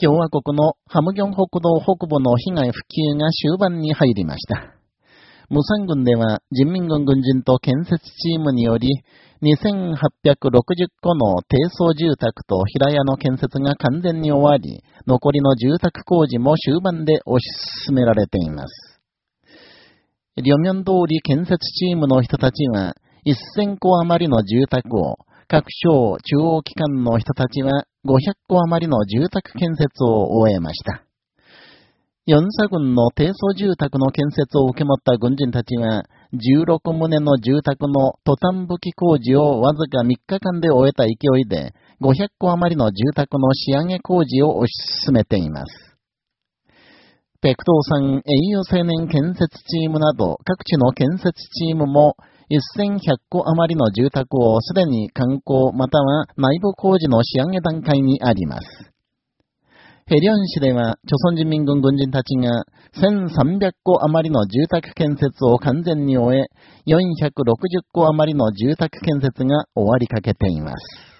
共和国のハムギョン北道北部の被害復旧が終盤に入りました。ムサン軍では人民軍軍人と建設チームにより2860戸の低層住宅と平屋の建設が完全に終わり、残りの住宅工事も終盤で推し進められています。両面通り建設チームの人たちは1000戸余りの住宅を各省中央機関の人たちは500戸余りの住宅建設を終えました。四佐軍の低層住宅の建設を受け持った軍人たちは、16棟の住宅のトタン武器工事をわずか3日間で終えた勢いで、500戸余りの住宅の仕上げ工事を推し進めています。ペクトーさん栄誉青年建設チームなど各地の建設チームも1100戸余りの住宅をすでに観光または内部工事の仕上げ段階にあります。ヘリョン市では、朝鮮人民軍軍人たちが1300戸余りの住宅建設を完全に終え、460戸余りの住宅建設が終わりかけています。